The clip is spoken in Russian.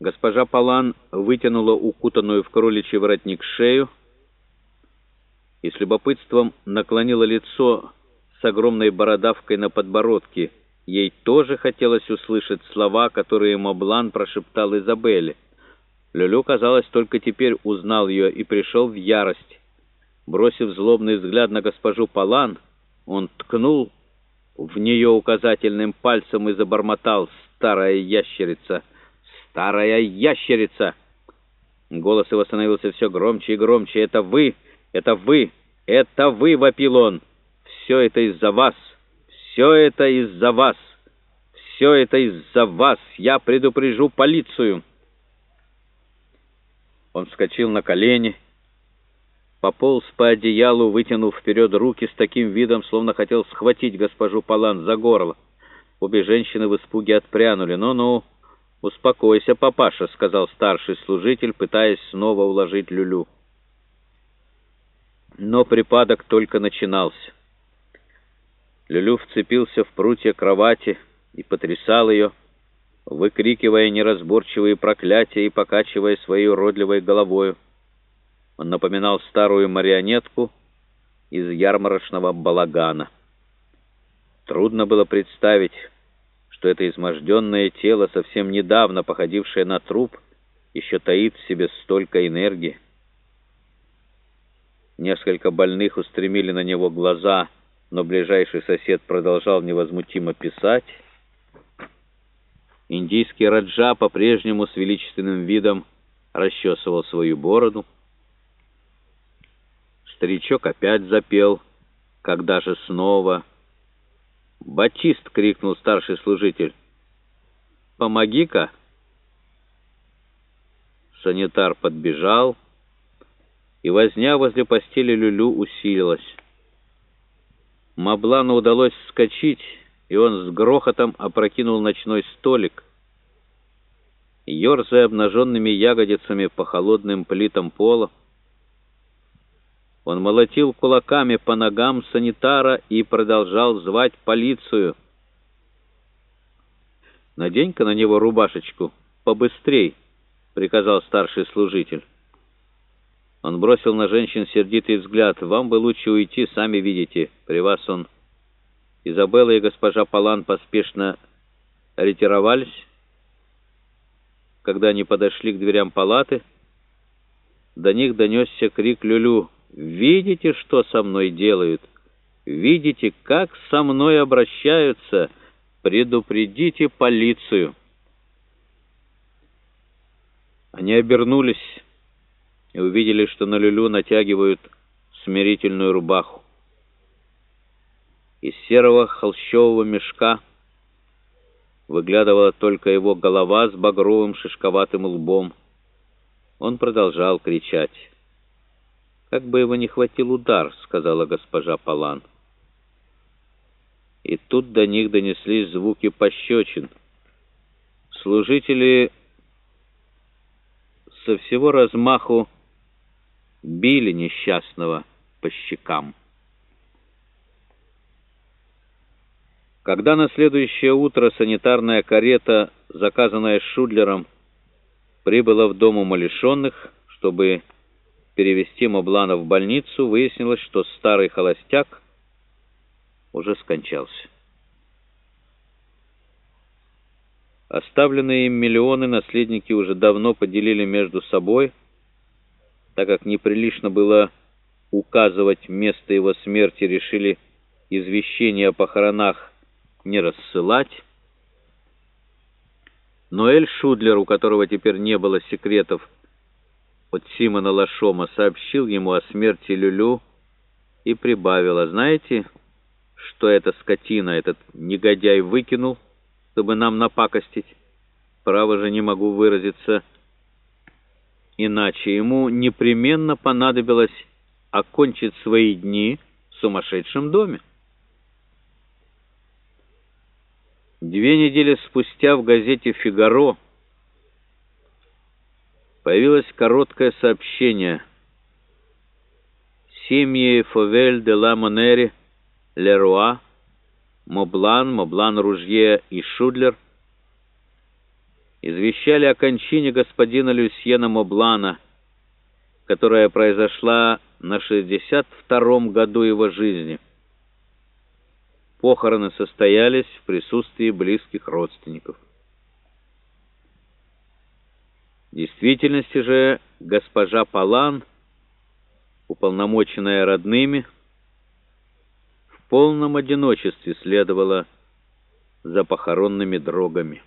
Госпожа Палан вытянула укутанную в кроличий воротник шею и с любопытством наклонила лицо с огромной бородавкой на подбородке. Ей тоже хотелось услышать слова, которые Моблан прошептал Изабелле. Люлю, казалось, только теперь узнал ее и пришел в ярость. Бросив злобный взгляд на госпожу Палан, он ткнул в нее указательным пальцем и забормотал «Старая ящерица!» «Старая ящерица!» Голос его становился все громче и громче. «Это вы! Это вы! Это вы!» — вопил он. «Все это из-за вас! Все это из-за вас! Все это из-за вас! Я предупрежу полицию!» Он вскочил на колени, пополз по одеялу, вытянув вперед руки с таким видом, словно хотел схватить госпожу Палан за горло. Обе женщины в испуге отпрянули. «Ну-ну!» «Успокойся, папаша», — сказал старший служитель, пытаясь снова уложить Люлю. Но припадок только начинался. Люлю вцепился в прутья кровати и потрясал ее, выкрикивая неразборчивые проклятия и покачивая своей уродливой головою. Он напоминал старую марионетку из ярмарочного балагана. Трудно было представить, что это изможденное тело, совсем недавно походившее на труп, еще таит в себе столько энергии. Несколько больных устремили на него глаза, но ближайший сосед продолжал невозмутимо писать. Индийский раджа по-прежнему с величественным видом расчесывал свою бороду. Старичок опять запел, когда же снова... «Батист!» — крикнул старший служитель. «Помоги-ка!» Санитар подбежал, и возня возле постели Люлю усилилась. Маблану удалось вскочить, и он с грохотом опрокинул ночной столик, ерзая обнаженными ягодицами по холодным плитам пола. Он молотил кулаками по ногам санитара и продолжал звать полицию. «Надень-ка на него рубашечку, побыстрей», — приказал старший служитель. Он бросил на женщин сердитый взгляд. «Вам бы лучше уйти, сами видите. При вас он...» Изабелла и госпожа Палан поспешно ретировались. Когда они подошли к дверям палаты, до них донесся крик «Люлю!» Видите, что со мной делают? Видите, как со мной обращаются? Предупредите полицию. Они обернулись и увидели, что на Люлю натягивают смирительную рубаху. Из серого холщового мешка выглядывала только его голова с багровым шишковатым лбом. Он продолжал кричать. «Как бы его не хватил удар», — сказала госпожа Палан. И тут до них донеслись звуки пощечин. Служители со всего размаху били несчастного по щекам. Когда на следующее утро санитарная карета, заказанная Шудлером, прибыла в дом умалишенных, чтобы перевести Моблана в больницу, выяснилось, что старый холостяк уже скончался. Оставленные им миллионы наследники уже давно поделили между собой, так как неприлично было указывать место его смерти, решили извещение о похоронах не рассылать. Но Эль Шудлер, у которого теперь не было секретов, от Симона Лашома сообщил ему о смерти Люлю и прибавил, а знаете, что эта скотина, этот негодяй выкинул, чтобы нам напакостить? Право же не могу выразиться иначе. Ему непременно понадобилось окончить свои дни в сумасшедшем доме. Две недели спустя в газете «Фигаро» появилось короткое сообщение. Семьи Фовель де ла Монери, Леруа, Моблан, Моблан Ружье и Шудлер извещали о кончине господина Люсьена Моблана, которая произошла на 62-м году его жизни. Похороны состоялись в присутствии близких родственников. Действительности же госпожа Палан, уполномоченная родными, в полном одиночестве следовала за похоронными дрогами.